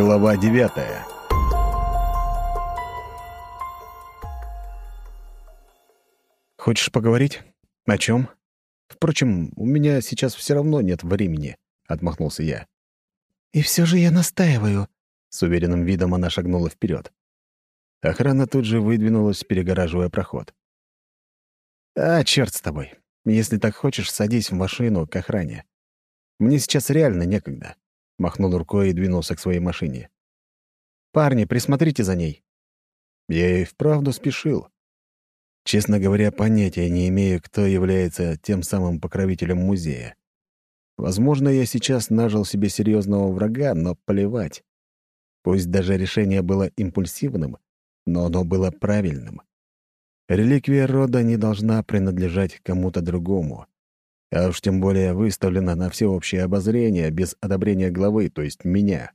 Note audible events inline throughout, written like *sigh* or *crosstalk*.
Глава девятая «Хочешь поговорить? О чем? Впрочем, у меня сейчас все равно нет времени», — отмахнулся я. «И все же я настаиваю», — с уверенным видом она шагнула вперед. Охрана тут же выдвинулась, перегораживая проход. «А, черт с тобой. Если так хочешь, садись в машину к охране. Мне сейчас реально некогда», — махнул рукой и двинулся к своей машине. «Парни, присмотрите за ней». Я и вправду спешил. Честно говоря, понятия не имею, кто является тем самым покровителем музея. Возможно, я сейчас нажил себе серьезного врага, но плевать. Пусть даже решение было импульсивным, но оно было правильным. Реликвия рода не должна принадлежать кому-то другому, а уж тем более выставлена на всеобщее обозрение без одобрения главы, то есть меня.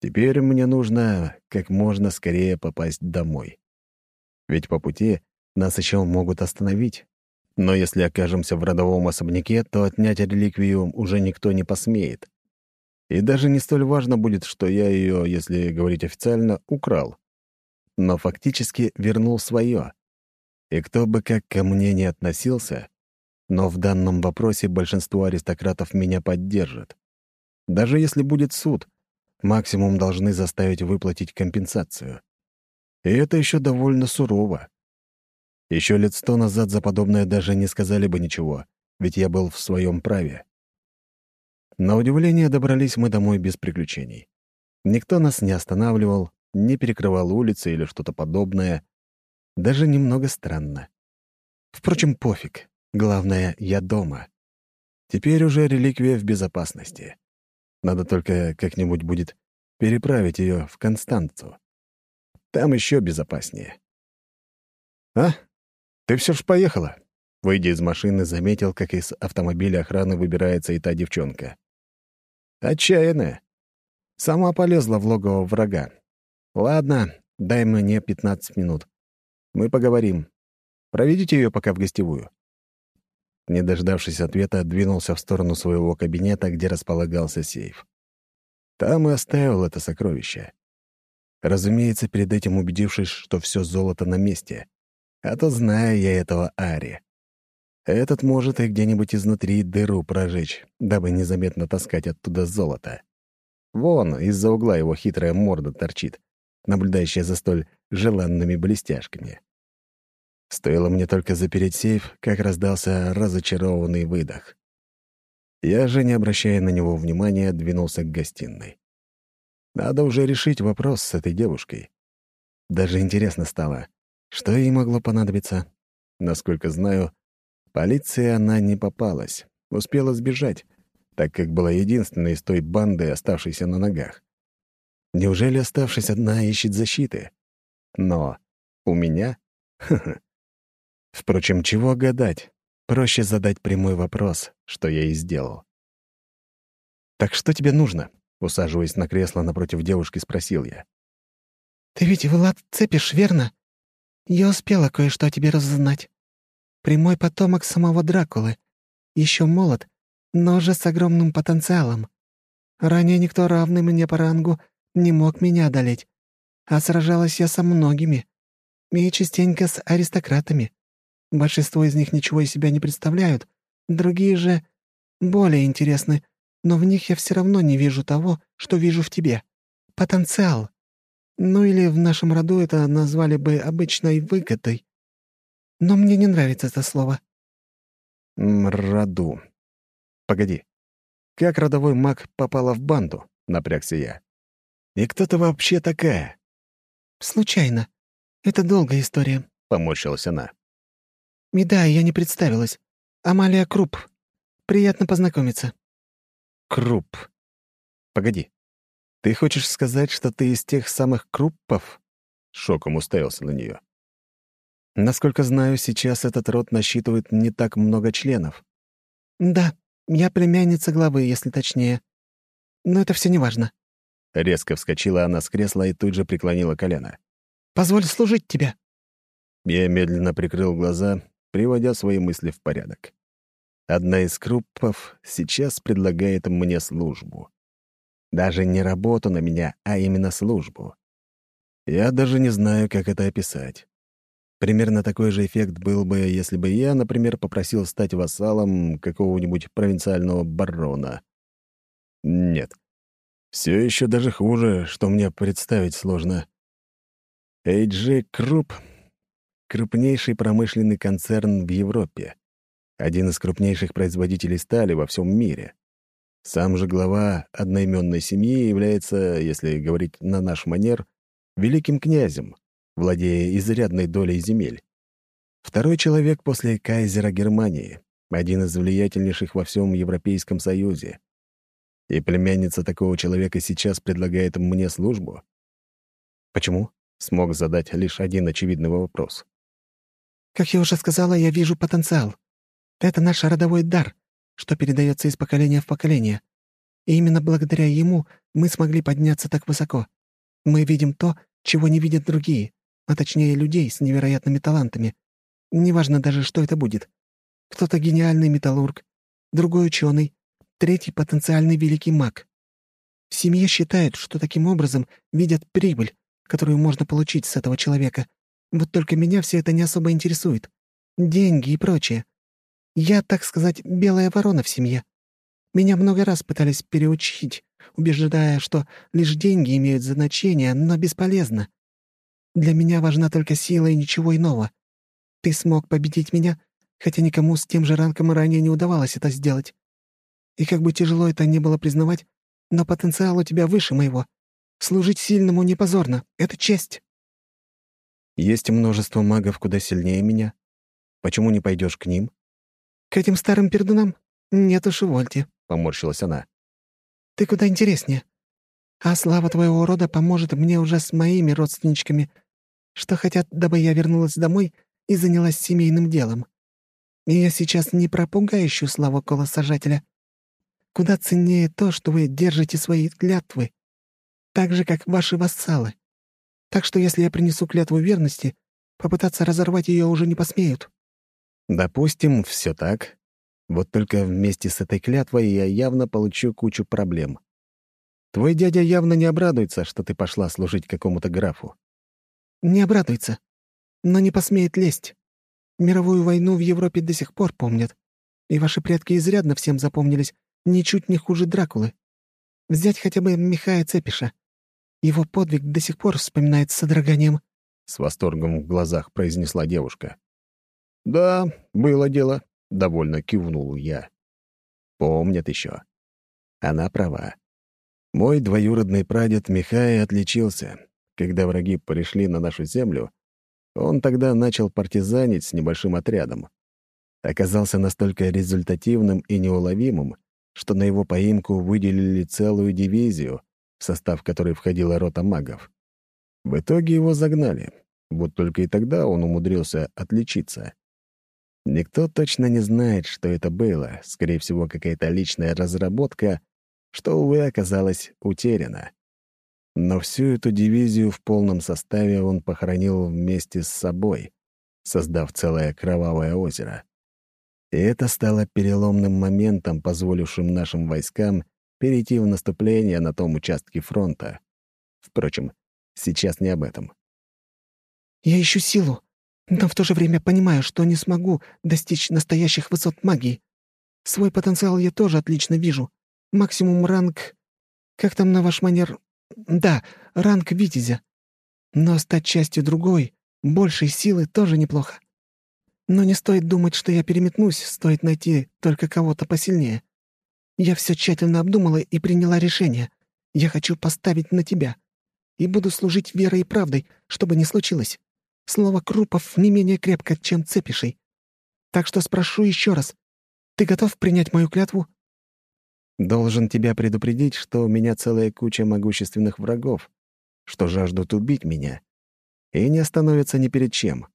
Теперь мне нужно как можно скорее попасть домой. Ведь по пути нас еще могут остановить. Но если окажемся в родовом особняке, то отнять реликвию уже никто не посмеет. И даже не столь важно будет, что я ее, если говорить официально, украл. Но фактически вернул свое. И кто бы как ко мне не относился, но в данном вопросе большинство аристократов меня поддержит. Даже если будет суд, максимум должны заставить выплатить компенсацию. И это еще довольно сурово. Еще лет сто назад за подобное даже не сказали бы ничего, ведь я был в своем праве. На удивление добрались мы домой без приключений. Никто нас не останавливал, не перекрывал улицы или что-то подобное. Даже немного странно. Впрочем, пофиг. Главное, я дома. Теперь уже реликвия в безопасности. Надо только как-нибудь будет переправить ее в Констанцу. Там еще безопаснее. «А? Ты все ж поехала?» Выйдя из машины, заметил, как из автомобиля охраны выбирается и та девчонка. «Отчаянная. Сама полезла в логово врага. Ладно, дай мне 15 минут. Мы поговорим. Проведите ее пока в гостевую». Не дождавшись ответа, двинулся в сторону своего кабинета, где располагался сейф. Там и оставил это сокровище. Разумеется, перед этим убедившись, что все золото на месте. А то знаю я этого Ари. Этот может и где-нибудь изнутри дыру прожечь, дабы незаметно таскать оттуда золото. Вон, из-за угла его хитрая морда торчит, наблюдающая за столь желанными блестяшками. Стоило мне только запереть сейф, как раздался разочарованный выдох. Я же, не обращая на него внимания, двинулся к гостиной. Надо уже решить вопрос с этой девушкой. Даже интересно стало, что ей могло понадобиться. Насколько знаю, полиции она не попалась, успела сбежать, так как была единственной из той банды, оставшейся на ногах. Неужели, оставшись одна, ищет защиты? Но у меня? *laughs* Впрочем, чего гадать? Проще задать прямой вопрос, что я и сделал. «Так что тебе нужно?» Усаживаясь на кресло напротив девушки, спросил я. «Ты ведь Влад цепишь, верно? Я успела кое-что о тебе разузнать. Прямой потомок самого Дракулы. Еще молод, но уже с огромным потенциалом. Ранее никто равный мне по рангу не мог меня одолеть. А сражалась я со многими. И частенько с аристократами. Большинство из них ничего из себя не представляют, другие же более интересны, но в них я все равно не вижу того, что вижу в тебе. Потенциал. Ну или в нашем роду это назвали бы обычной выгодой. Но мне не нравится это слово. «Роду. Погоди. Как родовой маг попала в банду?» — напрягся я. «И кто ты вообще такая?» «Случайно. Это долгая история», — поморщилась она. «И да, я не представилась. Амалия Круп. Приятно познакомиться». Круп. Погоди. Ты хочешь сказать, что ты из тех самых Круппов? Шоком уставился на нее. Насколько знаю, сейчас этот род насчитывает не так много членов. Да, я племянница главы, если точнее. Но это все неважно. Резко вскочила она с кресла и тут же преклонила колено. «Позволь служить тебе». Я медленно прикрыл глаза, приводя свои мысли в порядок. Одна из круппов сейчас предлагает мне службу. Даже не работу на меня, а именно службу. Я даже не знаю, как это описать. Примерно такой же эффект был бы, если бы я, например, попросил стать вассалом какого-нибудь провинциального барона. Нет. Все еще даже хуже, что мне представить сложно. AG Krupp — крупнейший промышленный концерн в Европе, один из крупнейших производителей стали во всем мире. Сам же глава одноименной семьи является, если говорить на наш манер, великим князем, владея изрядной долей земель. Второй человек после кайзера Германии, один из влиятельнейших во всем Европейском Союзе. И племянница такого человека сейчас предлагает мне службу? Почему? Смог задать лишь один очевидный вопрос. «Как я уже сказала, я вижу потенциал. Это наш родовой дар, что передается из поколения в поколение. И именно благодаря ему мы смогли подняться так высоко. Мы видим то, чего не видят другие, а точнее людей с невероятными талантами. Неважно даже, что это будет. Кто-то гениальный металлург, другой ученый, третий потенциальный великий маг. В семье считают, что таким образом видят прибыль, которую можно получить с этого человека. Вот только меня все это не особо интересует. Деньги и прочее. Я, так сказать, белая ворона в семье. Меня много раз пытались переучить, убеждая, что лишь деньги имеют значение, но бесполезно. Для меня важна только сила и ничего иного. Ты смог победить меня, хотя никому с тем же ранком ранее не удавалось это сделать. И как бы тяжело это ни было признавать, но потенциал у тебя выше моего. Служить сильному не позорно, это честь. Есть множество магов куда сильнее меня. Почему не пойдешь к ним? К этим старым пердунам? Нет уж, увольте, — поморщилась она. Ты куда интереснее. А слава твоего рода поможет мне уже с моими родственничками, что хотят, дабы я вернулась домой и занялась семейным делом. И я сейчас не про пугающую славу колосажателя. Куда ценнее то, что вы держите свои клятвы, так же, как ваши вассалы. Так что если я принесу клятву верности, попытаться разорвать ее уже не посмеют. Допустим, все так. Вот только вместе с этой клятвой я явно получу кучу проблем. Твой дядя явно не обрадуется, что ты пошла служить какому-то графу. Не обрадуется, но не посмеет лезть. Мировую войну в Европе до сих пор помнят. И ваши предки изрядно всем запомнились, ничуть не хуже Дракулы. Взять хотя бы Михая Цепиша. Его подвиг до сих пор вспоминает с содроганием. С восторгом в глазах произнесла девушка. «Да, было дело», — довольно кивнул я. «Помнят еще». Она права. Мой двоюродный прадед Михай отличился. Когда враги пришли на нашу землю, он тогда начал партизанить с небольшим отрядом. Оказался настолько результативным и неуловимым, что на его поимку выделили целую дивизию, в состав которой входила рота магов. В итоге его загнали, вот только и тогда он умудрился отличиться. Никто точно не знает, что это было. Скорее всего, какая-то личная разработка, что, увы, оказалась утеряна. Но всю эту дивизию в полном составе он похоронил вместе с собой, создав целое кровавое озеро. И это стало переломным моментом, позволившим нашим войскам перейти в наступление на том участке фронта. Впрочем, сейчас не об этом. «Я ищу силу, но в то же время понимаю, что не смогу достичь настоящих высот магии. Свой потенциал я тоже отлично вижу. Максимум ранг... Как там на ваш манер... Да, ранг Витязя. Но стать частью другой, большей силы тоже неплохо. Но не стоит думать, что я переметнусь, стоит найти только кого-то посильнее. Я все тщательно обдумала и приняла решение. Я хочу поставить на тебя. И буду служить верой и правдой, чтобы не случилось. Слово Крупов не менее крепко, чем цепишей. Так что спрошу еще раз. Ты готов принять мою клятву?» «Должен тебя предупредить, что у меня целая куча могущественных врагов, что жаждут убить меня, и не остановятся ни перед чем».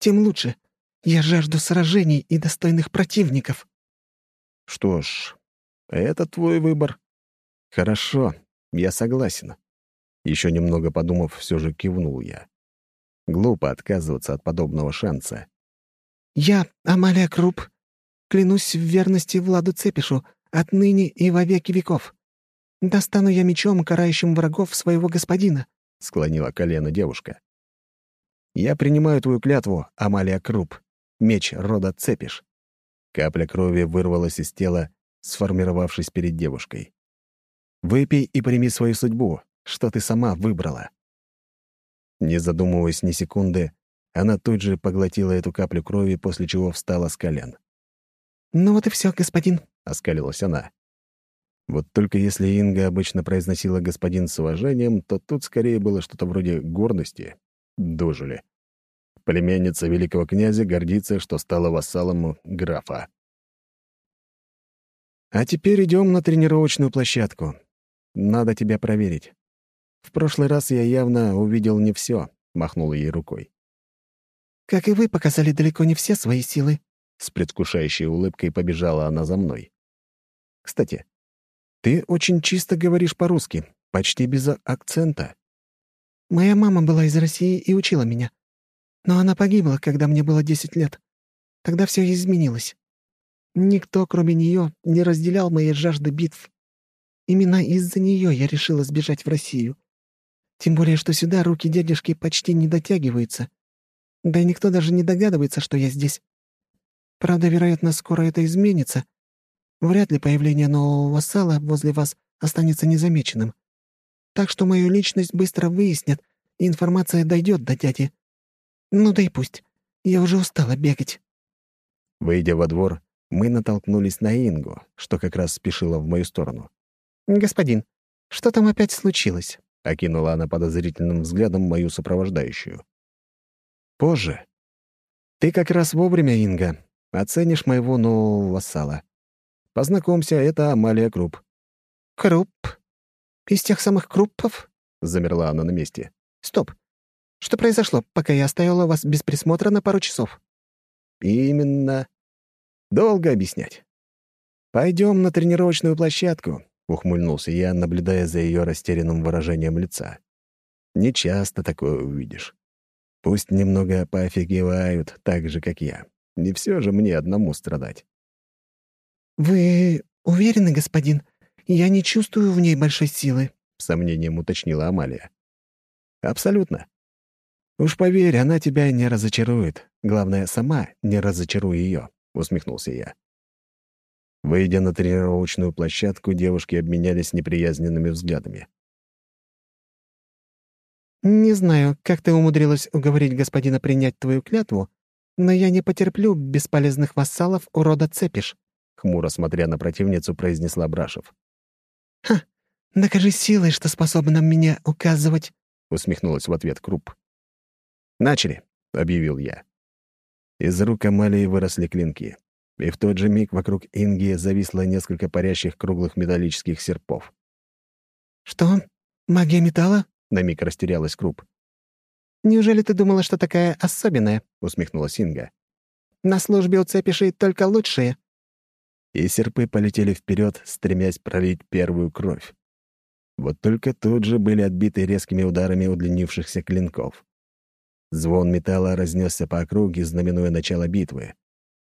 «Тем лучше. Я жажду сражений и достойных противников». «Что ж, это твой выбор. Хорошо, я согласен». Еще немного подумав, все же кивнул я. Глупо отказываться от подобного шанса. «Я, Амалия Круп, клянусь в верности Владу Цепишу отныне и во веки веков. «Достану я мечом, карающим врагов своего господина», — склонила колено девушка. «Я принимаю твою клятву, Амалия Круп, меч рода Цепиш». Капля крови вырвалась из тела, сформировавшись перед девушкой. «Выпей и прими свою судьбу, что ты сама выбрала». Не задумываясь ни секунды, она тут же поглотила эту каплю крови, после чего встала с колен. «Ну вот и все, господин», — оскалилась она. Вот только если Инга обычно произносила «господин» с уважением, то тут скорее было что-то вроде гордости. Дожили. Племянница великого князя гордится, что стала вассалом графа. «А теперь идем на тренировочную площадку. Надо тебя проверить. В прошлый раз я явно увидел не все, махнул ей рукой. «Как и вы показали далеко не все свои силы», — с предвкушающей улыбкой побежала она за мной. «Кстати, ты очень чисто говоришь по-русски, почти без акцента». «Моя мама была из России и учила меня. Но она погибла, когда мне было десять лет. Тогда все изменилось. Никто, кроме нее, не разделял моей жажды битв. Именно из-за нее я решила сбежать в Россию. Тем более, что сюда руки дядюшки почти не дотягиваются. Да и никто даже не догадывается, что я здесь. Правда, вероятно, скоро это изменится. Вряд ли появление нового вассала возле вас останется незамеченным. Так что мою личность быстро выяснят, и информация дойдет до дяди. Ну да и пусть. Я уже устала бегать. Выйдя во двор, мы натолкнулись на Ингу, что как раз спешила в мою сторону. «Господин, что там опять случилось?» — окинула она подозрительным взглядом мою сопровождающую. «Позже. Ты как раз вовремя, Инга. Оценишь моего нового вассала. Познакомься, это Амалия Круп». «Круп? Из тех самых Круппов?» — замерла она на месте. «Стоп. Что произошло, пока я оставила вас без присмотра на пару часов?» «Именно. Долго объяснять. Пойдем на тренировочную площадку. — ухмыльнулся я, наблюдая за ее растерянным выражением лица. «Не часто такое увидишь. Пусть немного поофигевают, так же, как я. Не все же мне одному страдать». «Вы уверены, господин? Я не чувствую в ней большой силы», — с сомнением уточнила Амалия. «Абсолютно. Уж поверь, она тебя не разочарует. Главное, сама не разочаруй ее», — усмехнулся я. Выйдя на тренировочную площадку, девушки обменялись неприязненными взглядами. «Не знаю, как ты умудрилась уговорить господина принять твою клятву, но я не потерплю бесполезных вассалов у рода Цепиш», — хмуро смотря на противницу, произнесла Брашев. «Ха, докажи силой, что способна меня указывать», — усмехнулась в ответ Круп. «Начали», — объявил я. Из рук Амалии выросли клинки и в тот же миг вокруг Инги зависло несколько парящих круглых металлических серпов. «Что? Магия металла?» — на миг растерялась Круп. «Неужели ты думала, что такая особенная?» — усмехнулась Инга. «На службе у цепишей только лучшие». И серпы полетели вперед, стремясь пролить первую кровь. Вот только тут же были отбиты резкими ударами удлинившихся клинков. Звон металла разнесся по округе, знаменуя начало битвы.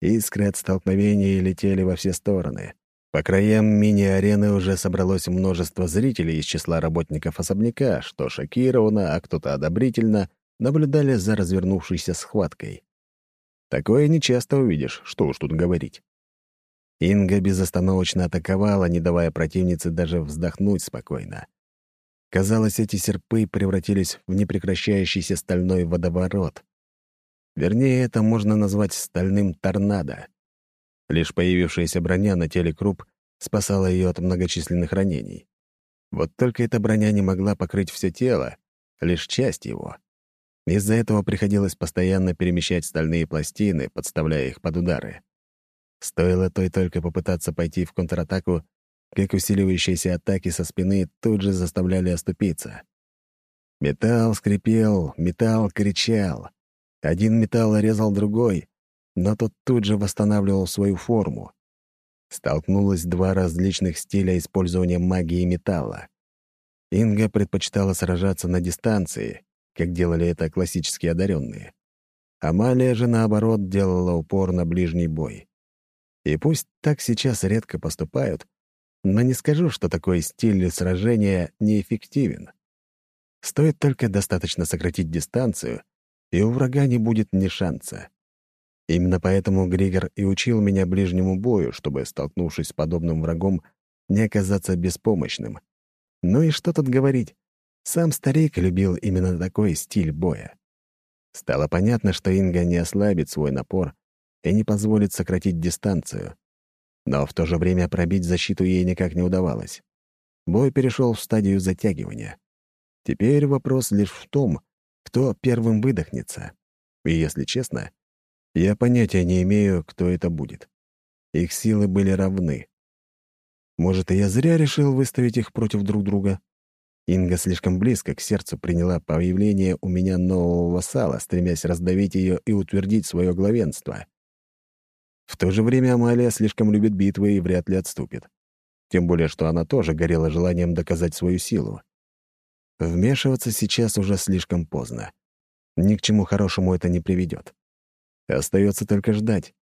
Искры от столкновений летели во все стороны. По краям мини-арены уже собралось множество зрителей из числа работников особняка, что шокированно, а кто-то одобрительно наблюдали за развернувшейся схваткой. Такое нечасто увидишь, что уж тут говорить. Инга безостановочно атаковала, не давая противнице даже вздохнуть спокойно. Казалось, эти серпы превратились в непрекращающийся стальной водоворот. Вернее, это можно назвать стальным торнадо. Лишь появившаяся броня на теле Круп спасала ее от многочисленных ранений. Вот только эта броня не могла покрыть все тело, лишь часть его. Из-за этого приходилось постоянно перемещать стальные пластины, подставляя их под удары. Стоило той только попытаться пойти в контратаку, как усиливающиеся атаки со спины тут же заставляли оступиться. Металл скрипел, металл кричал. Один металл резал другой, но тот тут же восстанавливал свою форму. Столкнулось два различных стиля использования магии металла. Инга предпочитала сражаться на дистанции, как делали это классические одаренные. Амалия же, наоборот, делала упор на ближний бой. И пусть так сейчас редко поступают, Но не скажу, что такой стиль сражения неэффективен. Стоит только достаточно сократить дистанцию, и у врага не будет ни шанса. Именно поэтому Григор и учил меня ближнему бою, чтобы, столкнувшись с подобным врагом, не оказаться беспомощным. Ну и что тут говорить? Сам старик любил именно такой стиль боя. Стало понятно, что Инга не ослабит свой напор и не позволит сократить дистанцию. Но в то же время пробить защиту ей никак не удавалось. Бой перешел в стадию затягивания. Теперь вопрос лишь в том, кто первым выдохнется. И, если честно, я понятия не имею, кто это будет. Их силы были равны. Может, и я зря решил выставить их против друг друга? Инга слишком близко к сердцу приняла появление у меня нового вассала, стремясь раздавить ее и утвердить свое главенство. В то же время Амалия слишком любит битвы и вряд ли отступит. Тем более, что она тоже горела желанием доказать свою силу. Вмешиваться сейчас уже слишком поздно. Ни к чему хорошему это не приведет. Остается только ждать.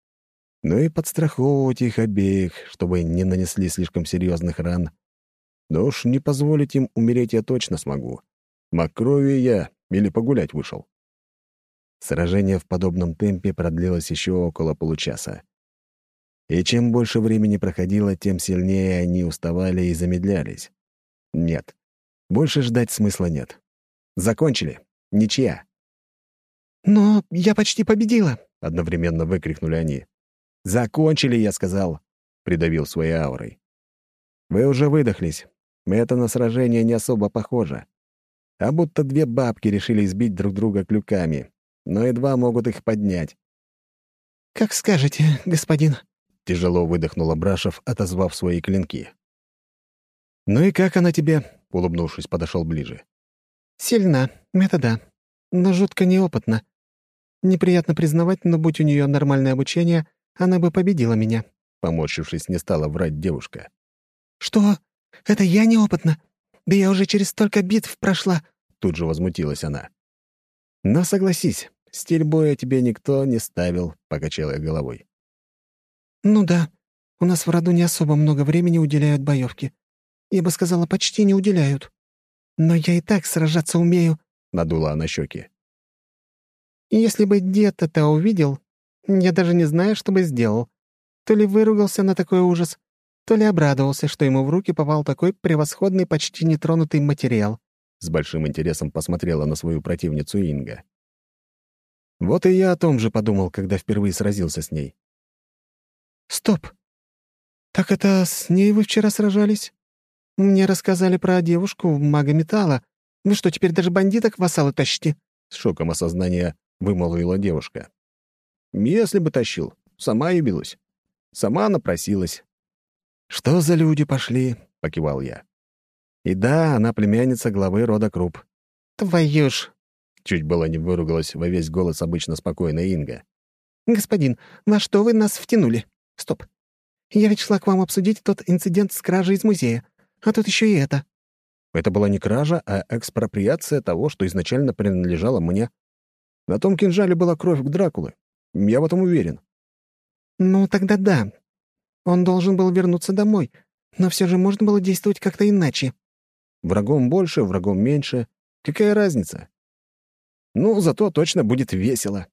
Ну и подстраховывать их обеих, чтобы не нанесли слишком серьезных ран. Да уж не позволить им умереть я точно смогу. Макрови я или погулять вышел. Сражение в подобном темпе продлилось еще около получаса. И чем больше времени проходило, тем сильнее они уставали и замедлялись. Нет, больше ждать смысла нет. Закончили. Ничья. «Но я почти победила!» — одновременно выкрикнули они. «Закончили, я сказал!» — придавил своей аурой. «Вы уже выдохлись. Это на сражение не особо похоже. А будто две бабки решили избить друг друга клюками, но едва могут их поднять». «Как скажете, господин», — тяжело выдохнул Брашев, отозвав свои клинки. «Ну и как она тебе?» — улыбнувшись, подошел ближе. «Сильна, это да, но жутко неопытна. Неприятно признавать, но будь у нее нормальное обучение, она бы победила меня». Поморщившись, не стала врать девушка. «Что? Это я неопытна? Да я уже через столько битв прошла!» Тут же возмутилась она. «Но согласись, стиль боя тебе никто не ставил», — покачала я головой. «Ну да, у нас в роду не особо много времени уделяют боевке. Я бы сказала, почти не уделяют. Но я и так сражаться умею», — надула она щеки. «Если бы дед это увидел, я даже не знаю, что бы сделал. То ли выругался на такой ужас, то ли обрадовался, что ему в руки попал такой превосходный, почти нетронутый материал». С большим интересом посмотрела на свою противницу Инга. Вот и я о том же подумал, когда впервые сразился с ней. «Стоп! Так это с ней вы вчера сражались? Мне рассказали про девушку, мага металла. Вы что, теперь даже бандиток вассалы тащите?» С шоком осознания вымолвила девушка. «Если бы тащил, сама явилась. Сама напросилась». «Что за люди пошли?» — покивал я. «И да, она племянница главы рода Круп». «Твою ж!» — чуть было не выругалась во весь голос обычно спокойная Инга. «Господин, во что вы нас втянули? Стоп. Я ведь шла к вам обсудить тот инцидент с кражей из музея, а тут еще и это». Это была не кража, а экспроприация того, что изначально принадлежало мне. На том кинжале была кровь Дракулы. Я в этом уверен. «Ну, тогда да. Он должен был вернуться домой, но все же можно было действовать как-то иначе». Врагом больше, врагом меньше. Какая разница? Ну, зато точно будет весело.